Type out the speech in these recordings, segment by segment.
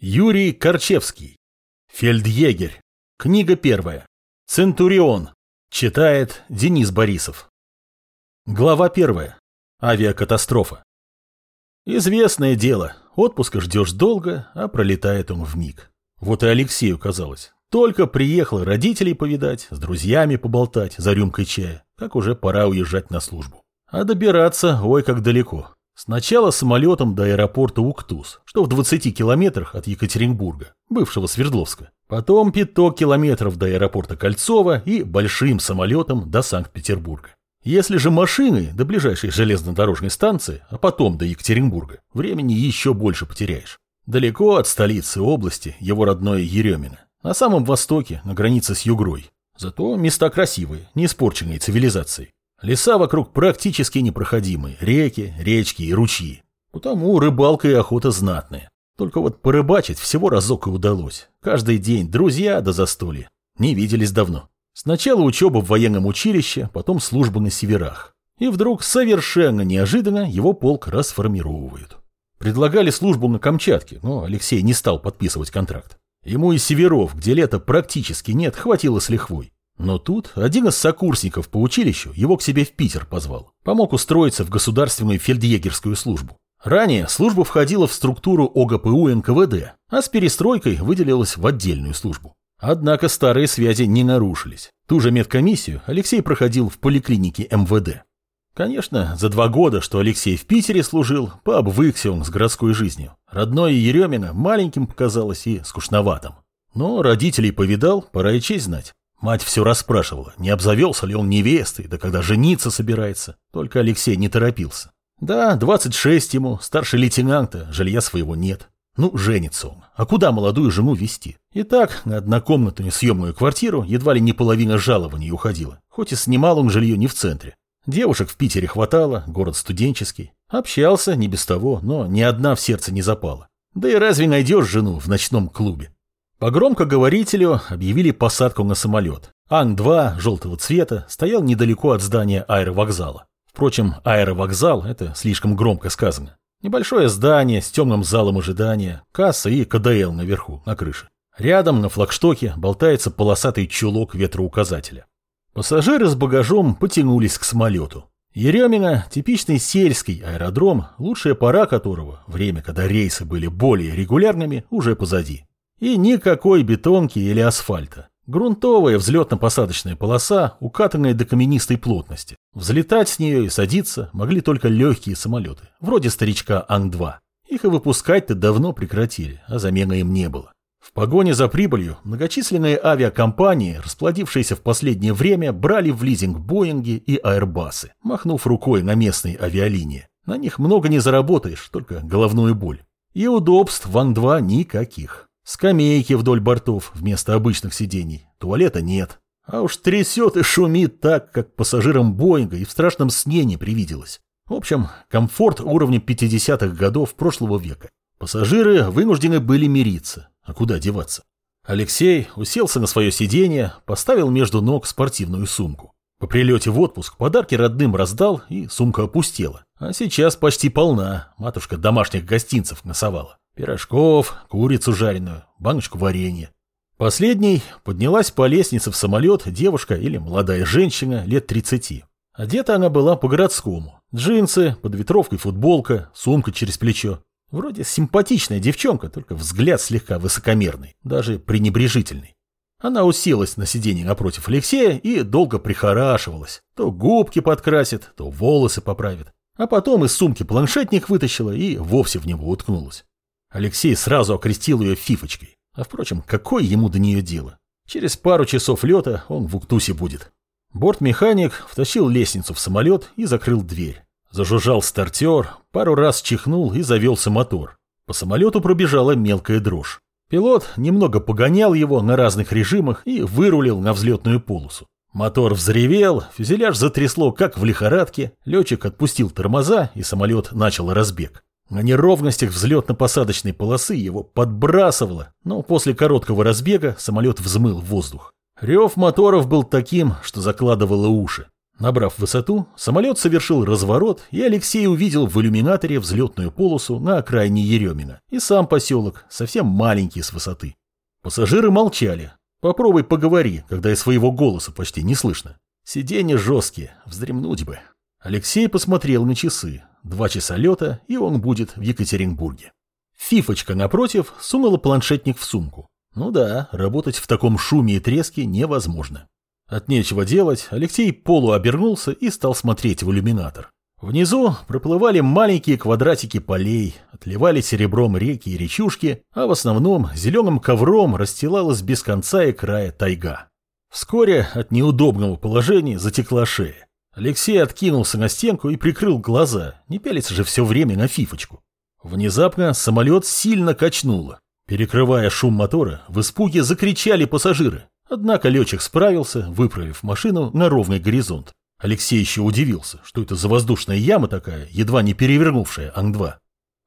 Юрий Корчевский. Фельдъегерь. Книга первая. Центурион. Читает Денис Борисов. Глава первая. Авиакатастрофа. Известное дело. Отпуска ждешь долго, а пролетает он в миг. Вот и Алексею казалось. Только приехал родителей повидать, с друзьями поболтать за рюмкой чая, как уже пора уезжать на службу. А добираться, ой, как далеко. Сначала самолетом до аэропорта Уктус, что в 20 километрах от Екатеринбурга, бывшего Свердловска. Потом пяток километров до аэропорта Кольцова и большим самолетом до Санкт-Петербурга. Если же машиной до ближайшей железнодорожной станции, а потом до Екатеринбурга, времени еще больше потеряешь. Далеко от столицы области его родное Еремино. На самом востоке, на границе с Югрой. Зато места красивые, не испорченные цивилизацией. Леса вокруг практически непроходимые, реки, речки и ручьи. Потому рыбалка и охота знатные. Только вот порыбачить всего разок и удалось. Каждый день друзья до застолья. Не виделись давно. Сначала учеба в военном училище, потом служба на северах. И вдруг совершенно неожиданно его полк расформировывают. Предлагали службу на Камчатке, но Алексей не стал подписывать контракт. Ему и северов, где лета практически нет, хватило с лихвой. Но тут один из сокурсников по училищу его к себе в Питер позвал. Помог устроиться в государственную фельдъегерскую службу. Ранее служба входила в структуру ОГПУ НКВД, а с перестройкой выделилась в отдельную службу. Однако старые связи не нарушились. Ту же медкомиссию Алексей проходил в поликлинике МВД. Конечно, за два года, что Алексей в Питере служил, пообвыкся он с городской жизнью. Родное Еремина маленьким показалось и скучноватым. Но родителей повидал, пора и честь знать. Мать все расспрашивала, не обзавелся ли он невестой, да когда жениться собирается. Только Алексей не торопился. Да, 26 ему, старший лейтенанта, жилья своего нет. Ну, женится он. А куда молодую жену вести? И так, на однокомнатную съемную квартиру едва ли не половина жалований уходила. Хоть и снимал он жилье не в центре. Девушек в Питере хватало, город студенческий. Общался, не без того, но ни одна в сердце не запала. Да и разве найдешь жену в ночном клубе? По громкоговорителю объявили посадку на самолет. Ан-2 желтого цвета стоял недалеко от здания аэровокзала. Впрочем, аэровокзал – это слишком громко сказано. Небольшое здание с темным залом ожидания, касса и КДЛ наверху, на крыше. Рядом на флагштоке болтается полосатый чулок ветроуказателя. Пассажиры с багажом потянулись к самолету. Еремина – типичный сельский аэродром, лучшая пора которого, время, когда рейсы были более регулярными, уже позади. И никакой бетонки или асфальта. Грунтовая взлетно-посадочная полоса, укатанная до каменистой плотности. Взлетать с нее и садиться могли только легкие самолеты, вроде старичка Ан-2. Их и выпускать-то давно прекратили, а замены им не было. В погоне за прибылью многочисленные авиакомпании, расплодившиеся в последнее время, брали в лизинг Боинги и Аэрбасы, махнув рукой на местные авиалинии. На них много не заработаешь, только головную боль. И удобств в Ан-2 никаких. Скамейки вдоль бортов вместо обычных сидений. Туалета нет. А уж трясет и шумит так, как пассажирам Боинга и в страшном сне не привиделось. В общем, комфорт уровня 50-х годов прошлого века. Пассажиры вынуждены были мириться. А куда деваться? Алексей уселся на свое сиденье, поставил между ног спортивную сумку. По прилете в отпуск подарки родным раздал, и сумка опустела. А сейчас почти полна, матушка домашних гостинцев носовала. Пирожков, курицу жареную, баночку варенья. Последней поднялась по лестнице в самолет девушка или молодая женщина лет 30. Одета она была по-городскому. Джинсы, под ветровкой футболка, сумка через плечо. Вроде симпатичная девчонка, только взгляд слегка высокомерный, даже пренебрежительный. Она уселась на сиденье напротив Алексея и долго прихорашивалась. То губки подкрасит, то волосы поправит. А потом из сумки планшетник вытащила и вовсе в него уткнулась. Алексей сразу окрестил ее фифочкой. А впрочем, какое ему до нее дело? Через пару часов лета он в Уктусе будет. Бортмеханик втащил лестницу в самолет и закрыл дверь. Зажужжал стартер, пару раз чихнул и завелся мотор. По самолету пробежала мелкая дрожь. Пилот немного погонял его на разных режимах и вырулил на взлетную полосу. Мотор взревел, фюзеляж затрясло, как в лихорадке, летчик отпустил тормоза, и самолет начал разбег. На неровностях взлетно-посадочной полосы его подбрасывало, но после короткого разбега самолет взмыл в воздух. Рев моторов был таким, что закладывало уши. Набрав высоту, самолет совершил разворот, и Алексей увидел в иллюминаторе взлетную полосу на окраине Еремина и сам поселок, совсем маленький с высоты. Пассажиры молчали. Попробуй поговори, когда и своего голоса почти не слышно. Сиденья жесткие, вздремнуть бы. Алексей посмотрел на часы. Два часа лета, и он будет в Екатеринбурге. Фифочка, напротив, сунула планшетник в сумку. Ну да, работать в таком шуме и треске невозможно. От нечего делать, Алексей полуобернулся и стал смотреть в иллюминатор. Внизу проплывали маленькие квадратики полей, отливали серебром реки и речушки, а в основном зеленым ковром расстилалась без конца и края тайга. Вскоре от неудобного положения затекла шея. Алексей откинулся на стенку и прикрыл глаза, не пялится же все время на фифочку. Внезапно самолет сильно качнуло. Перекрывая шум мотора, в испуге закричали пассажиры. Однако летчик справился, выправив машину на ровный горизонт. Алексей еще удивился, что это за воздушная яма такая, едва не перевернувшая Ан-2.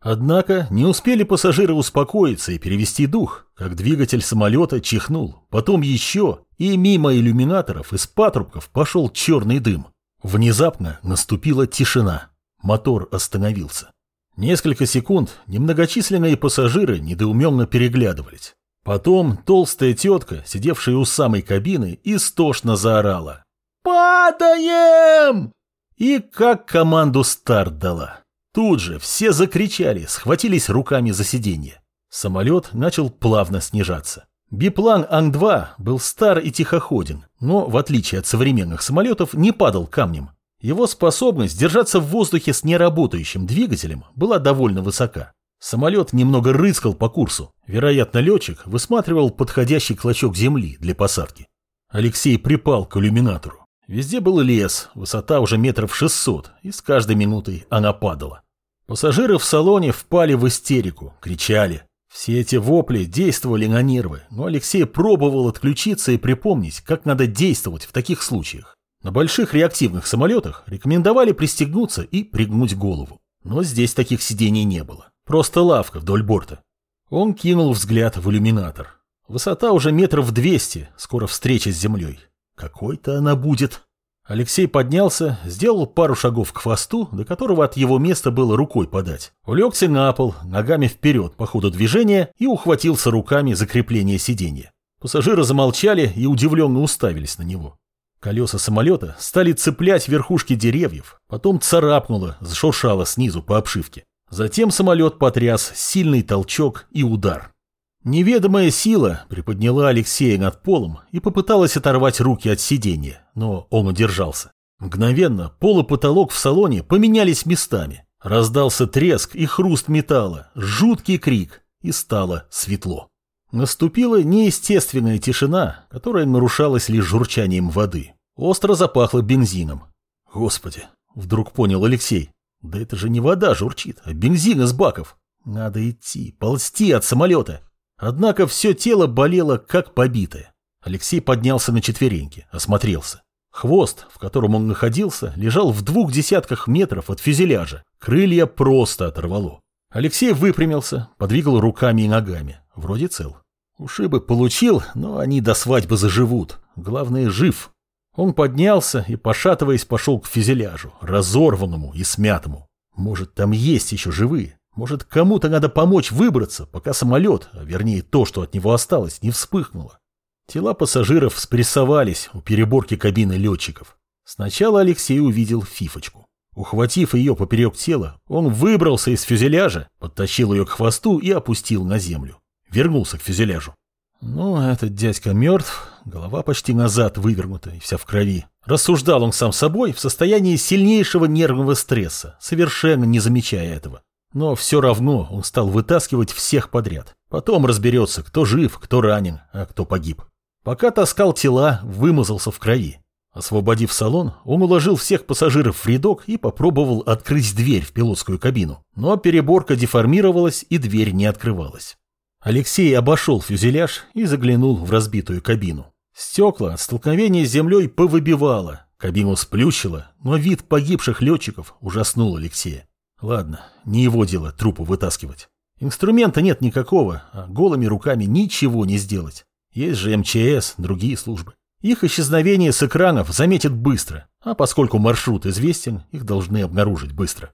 Однако не успели пассажиры успокоиться и перевести дух, как двигатель самолета чихнул, потом еще, и мимо иллюминаторов из патрубков пошел черный дым. Внезапно наступила тишина. Мотор остановился. Несколько секунд немногочисленные пассажиры недоуменно переглядывались. Потом толстая тетка, сидевшая у самой кабины, истошно заорала. «Падаем!» И как команду старт дала. Тут же все закричали, схватились руками за сиденье. Самолет начал плавно снижаться. Биплан Ан-2 был стар и тихоходен, но, в отличие от современных самолетов, не падал камнем. Его способность держаться в воздухе с неработающим двигателем была довольно высока. Самолет немного рыскал по курсу. Вероятно, летчик высматривал подходящий клочок земли для посадки. Алексей припал к иллюминатору. Везде был лес, высота уже метров шестьсот, и с каждой минутой она падала. Пассажиры в салоне впали в истерику, кричали. Все эти вопли действовали на нервы, но Алексей пробовал отключиться и припомнить, как надо действовать в таких случаях. На больших реактивных самолетах рекомендовали пристегнуться и пригнуть голову. Но здесь таких сидений не было. Просто лавка вдоль борта. Он кинул взгляд в иллюминатор. Высота уже метров двести, скоро встреча с землей. Какой-то она будет. Алексей поднялся, сделал пару шагов к хвосту, до которого от его места было рукой подать. Улегся на пол, ногами вперед по ходу движения и ухватился руками за крепление сиденья. Пассажиры замолчали и удивленно уставились на него. Колеса самолета стали цеплять верхушки деревьев, потом царапнуло, зашуршало снизу по обшивке. Затем самолет потряс сильный толчок и удар. Неведомая сила приподняла Алексея над полом и попыталась оторвать руки от сиденья, но он удержался. Мгновенно пол и потолок в салоне поменялись местами. Раздался треск и хруст металла, жуткий крик, и стало светло. Наступила неестественная тишина, которая нарушалась лишь журчанием воды. Остро запахло бензином. Господи, вдруг понял Алексей. Да это же не вода журчит, а бензин из баков. Надо идти, ползти от самолета. Однако все тело болело, как побитое. Алексей поднялся на четвереньки, осмотрелся. Хвост, в котором он находился, лежал в двух десятках метров от фюзеляжа. Крылья просто оторвало. Алексей выпрямился, подвигал руками и ногами. Вроде цел. Ушибы получил, но они до свадьбы заживут. Главное, жив. Он поднялся и, пошатываясь, пошел к фюзеляжу, разорванному и смятому. Может, там есть еще живые? Может, кому-то надо помочь выбраться, пока самолет, а вернее то, что от него осталось, не вспыхнуло. Тела пассажиров спрессовались у переборки кабины летчиков. Сначала Алексей увидел фифочку. Ухватив ее поперек тела, он выбрался из фюзеляжа, подтащил ее к хвосту и опустил на землю. Вернулся к фюзеляжу. Ну, этот дядька мертв, голова почти назад вывернута и вся в крови. Рассуждал он сам собой в состоянии сильнейшего нервного стресса, совершенно не замечая этого. Но все равно он стал вытаскивать всех подряд. Потом разберется, кто жив, кто ранен, а кто погиб. Пока таскал тела, вымазался в крови. Освободив салон, он уложил всех пассажиров в рядок и попробовал открыть дверь в пилотскую кабину. Но переборка деформировалась и дверь не открывалась. Алексей обошел фюзеляж и заглянул в разбитую кабину. Стекла от столкновения с землей повыбивало, кабину сплющило, но вид погибших летчиков ужаснул Алексея. Ладно, не его дело трупу вытаскивать. Инструмента нет никакого, а голыми руками ничего не сделать. Есть же МЧС, другие службы. Их исчезновение с экранов заметят быстро, а поскольку маршрут известен, их должны обнаружить быстро.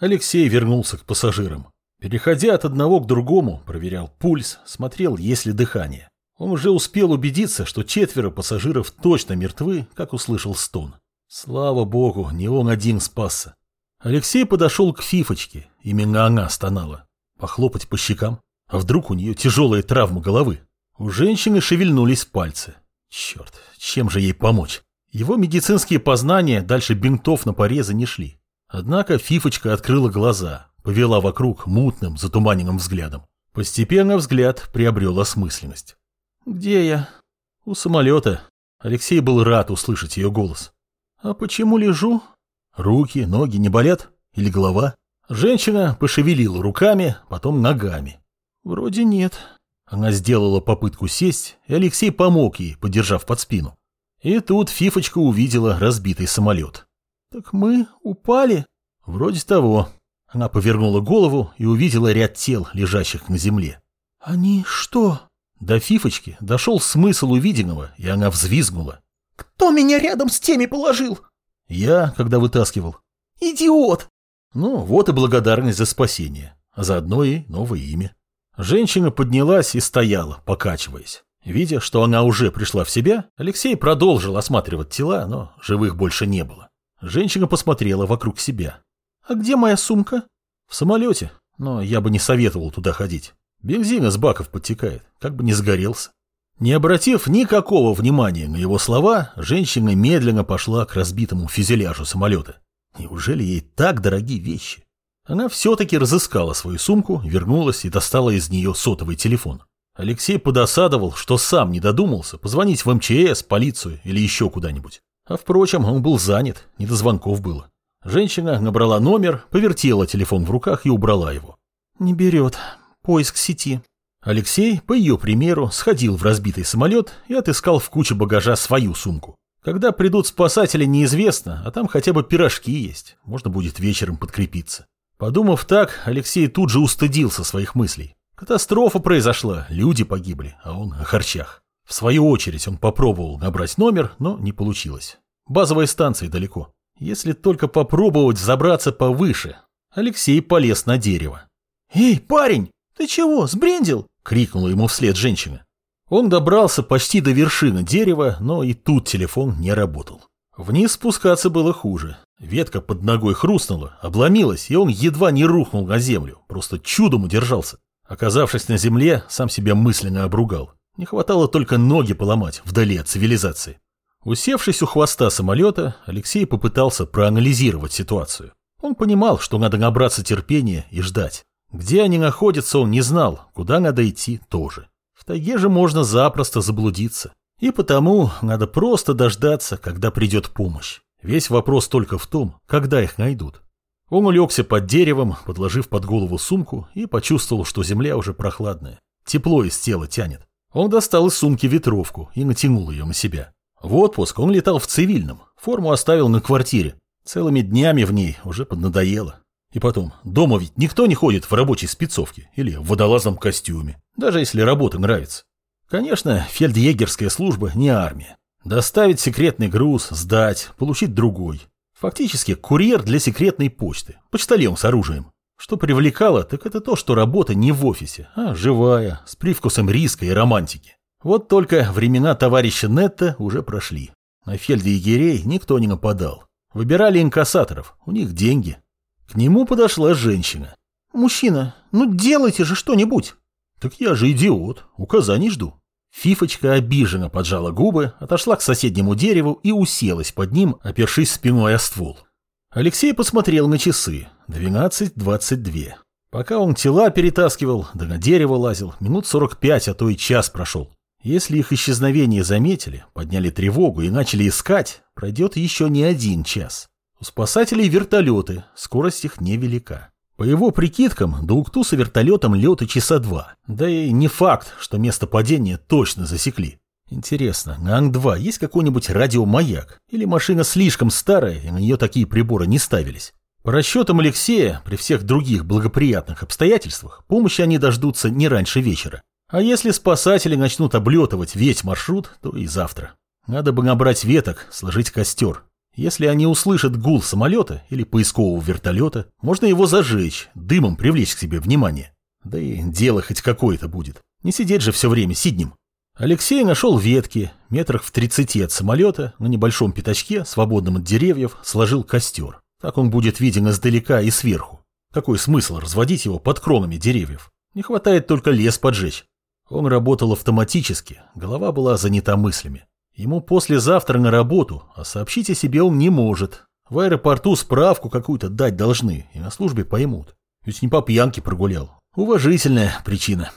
Алексей вернулся к пассажирам. Переходя от одного к другому, проверял пульс, смотрел, есть ли дыхание. Он уже успел убедиться, что четверо пассажиров точно мертвы, как услышал стон. Слава богу, не он один спасся. Алексей подошел к Фифочке, именно она стонала. Похлопать по щекам. А вдруг у нее тяжелая травма головы? У женщины шевельнулись пальцы. Черт, чем же ей помочь? Его медицинские познания дальше бинтов на порезы не шли. Однако Фифочка открыла глаза, повела вокруг мутным, затуманенным взглядом. Постепенно взгляд приобрел осмысленность. «Где я?» «У самолета». Алексей был рад услышать ее голос. «А почему лежу?» «Руки, ноги не болят? Или голова?» Женщина пошевелила руками, потом ногами. «Вроде нет». Она сделала попытку сесть, и Алексей помог ей, подержав под спину. И тут Фифочка увидела разбитый самолет. «Так мы упали?» «Вроде того». Она повернула голову и увидела ряд тел, лежащих на земле. «Они что?» До Фифочки дошел смысл увиденного, и она взвизгнула. «Кто меня рядом с теми положил?» «Я, когда вытаскивал». «Идиот!» Ну, вот и благодарность за спасение, а заодно и новое имя. Женщина поднялась и стояла, покачиваясь. Видя, что она уже пришла в себя, Алексей продолжил осматривать тела, но живых больше не было. Женщина посмотрела вокруг себя. «А где моя сумка?» «В самолете, но я бы не советовал туда ходить. Бензин из баков подтекает, как бы не сгорелся. Не обратив никакого внимания на его слова, женщина медленно пошла к разбитому фюзеляжу самолета. Неужели ей так дорогие вещи? Она все-таки разыскала свою сумку, вернулась и достала из нее сотовый телефон. Алексей подосадовал, что сам не додумался позвонить в МЧС, полицию или еще куда-нибудь. А впрочем, он был занят, не до звонков было. Женщина набрала номер, повертела телефон в руках и убрала его. «Не берет поиск сети. Алексей, по ее примеру, сходил в разбитый самолет и отыскал в куче багажа свою сумку. Когда придут спасатели, неизвестно, а там хотя бы пирожки есть, можно будет вечером подкрепиться. Подумав так, Алексей тут же устыдился своих мыслей. Катастрофа произошла, люди погибли, а он о харчах. В свою очередь он попробовал набрать номер, но не получилось. Базовая станция далеко. Если только попробовать забраться повыше. Алексей полез на дерево. «Эй, парень!» «Ты чего, сбрендил?» — крикнула ему вслед женщина. Он добрался почти до вершины дерева, но и тут телефон не работал. Вниз спускаться было хуже. Ветка под ногой хрустнула, обломилась, и он едва не рухнул на землю, просто чудом удержался. Оказавшись на земле, сам себя мысленно обругал. Не хватало только ноги поломать вдали от цивилизации. Усевшись у хвоста самолета, Алексей попытался проанализировать ситуацию. Он понимал, что надо набраться терпения и ждать. Где они находятся, он не знал, куда надо идти тоже. В тайге же можно запросто заблудиться. И потому надо просто дождаться, когда придет помощь. Весь вопрос только в том, когда их найдут. Он улегся под деревом, подложив под голову сумку, и почувствовал, что земля уже прохладная. Тепло из тела тянет. Он достал из сумки ветровку и натянул ее на себя. В отпуск он летал в цивильном, форму оставил на квартире. Целыми днями в ней уже поднадоело. И потом, дома ведь никто не ходит в рабочей спецовке или в водолазном костюме, даже если работа нравится. Конечно, фельдъегерская служба не армия. Доставить секретный груз, сдать, получить другой. Фактически курьер для секретной почты, почтальон с оружием. Что привлекало, так это то, что работа не в офисе, а живая, с привкусом риска и романтики. Вот только времена товарища Нетта уже прошли. На фельдъегерей никто не нападал. Выбирали инкассаторов, у них деньги, к нему подошла женщина. «Мужчина, ну делайте же что-нибудь!» «Так я же идиот, указаний жду». Фифочка обиженно поджала губы, отошла к соседнему дереву и уселась под ним, опершись спиной о ствол. Алексей посмотрел на часы. Двенадцать двадцать две. Пока он тела перетаскивал, да на дерево лазил, минут сорок пять, а то и час прошел. Если их исчезновение заметили, подняли тревогу и начали искать, пройдет еще не один час. У спасателей вертолеты, скорость их невелика. По его прикидкам, до Уктуса вертолетом леты часа два. Да и не факт, что место падения точно засекли. Интересно, на Ан-2 есть какой-нибудь радиомаяк? Или машина слишком старая, и на нее такие приборы не ставились? По расчетам Алексея, при всех других благоприятных обстоятельствах, помощи они дождутся не раньше вечера. А если спасатели начнут облетывать весь маршрут, то и завтра. Надо бы набрать веток, сложить костер. Если они услышат гул самолета или поискового вертолета, можно его зажечь, дымом привлечь к себе внимание. Да и дело хоть какое-то будет. Не сидеть же все время сиднем. Алексей нашел ветки, метрах в тридцати от самолета, на небольшом пятачке, свободном от деревьев, сложил костер. Так он будет виден издалека и сверху. Какой смысл разводить его под кронами деревьев? Не хватает только лес поджечь. Он работал автоматически, голова была занята мыслями. Ему послезавтра на работу, а сообщить о себе он не может. В аэропорту справку какую-то дать должны, и на службе поймут. Ведь не по пьянке прогулял. Уважительная причина.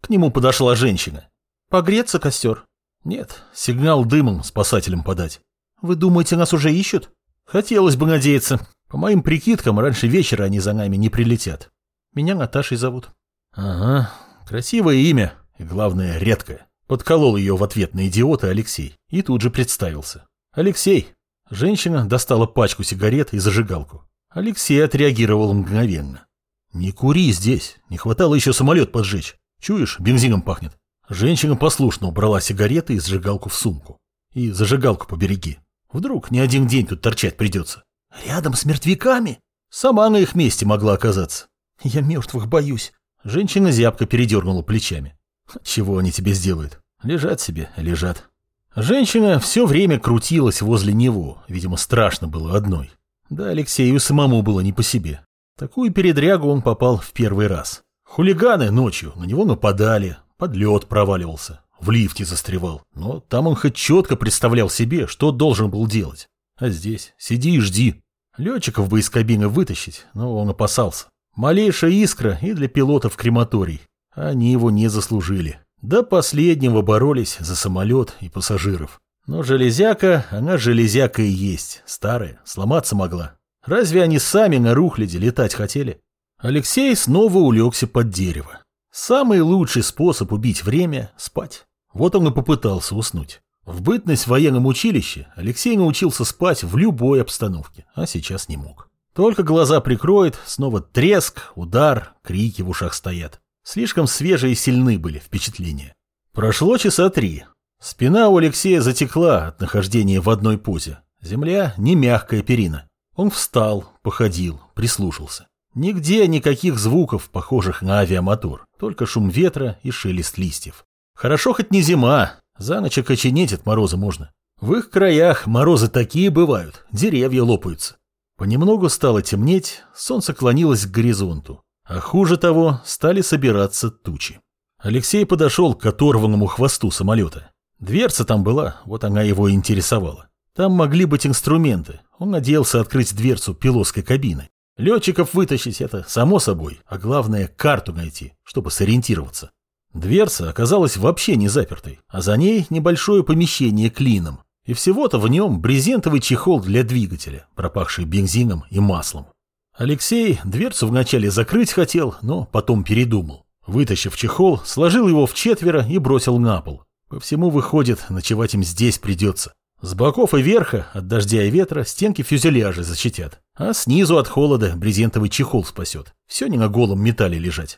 К нему подошла женщина. Погреться костер? Нет, сигнал дымом спасателям подать. Вы думаете, нас уже ищут? Хотелось бы надеяться. По моим прикидкам, раньше вечера они за нами не прилетят. Меня Наташей зовут. Ага, красивое имя и, главное, редкое. Подколол ее в ответ на идиота Алексей и тут же представился. Алексей. Женщина достала пачку сигарет и зажигалку. Алексей отреагировал мгновенно. Не кури здесь, не хватало еще самолет поджечь. Чуешь, бензином пахнет. Женщина послушно убрала сигареты и зажигалку в сумку. И зажигалку побереги. Вдруг не один день тут торчать придется. Рядом с мертвяками? Сама на их месте могла оказаться. Я мертвых боюсь. Женщина зябко передернула плечами. Чего они тебе сделают? Лежат себе, лежат. Женщина все время крутилась возле него, видимо, страшно было одной. Да Алексею самому было не по себе. Такую передрягу он попал в первый раз. Хулиганы ночью на него нападали, под лед проваливался, в лифте застревал. Но там он хоть четко представлял себе, что должен был делать. А здесь сиди и жди. Летчиков бы из кабины вытащить, но он опасался. Малейшая искра и для пилотов крематорий. Они его не заслужили. До последнего боролись за самолет и пассажиров. Но железяка, она железяка и есть, старая, сломаться могла. Разве они сами на рухляде летать хотели? Алексей снова улегся под дерево. Самый лучший способ убить время – спать. Вот он и попытался уснуть. В бытность в военном училище Алексей научился спать в любой обстановке, а сейчас не мог. Только глаза прикроет, снова треск, удар, крики в ушах стоят. Слишком свежие и сильны были впечатления. Прошло часа три. Спина у Алексея затекла от нахождения в одной позе. Земля не мягкая перина. Он встал, походил, прислушался. Нигде никаких звуков, похожих на авиамотор, только шум ветра и шелест листьев. Хорошо хоть не зима, за ночь окоченеть от мороза можно. В их краях морозы такие бывают, деревья лопаются. Понемногу стало темнеть, солнце клонилось к горизонту, а хуже того стали собираться тучи. Алексей подошел к оторванному хвосту самолета. Дверца там была, вот она его интересовала. Там могли быть инструменты. Он надеялся открыть дверцу пилотской кабины. Летчиков вытащить это само собой, а главное карту найти, чтобы сориентироваться. Дверца оказалась вообще не запертой, а за ней небольшое помещение клином. И всего-то в нем брезентовый чехол для двигателя, пропахший бензином и маслом. Алексей дверцу вначале закрыть хотел, но потом передумал. Вытащив чехол, сложил его в четверо и бросил на пол. По всему выходит, ночевать им здесь придется. С боков и верха, от дождя и ветра, стенки фюзеляжа защитят. А снизу от холода брезентовый чехол спасет. Все не на голом металле лежать.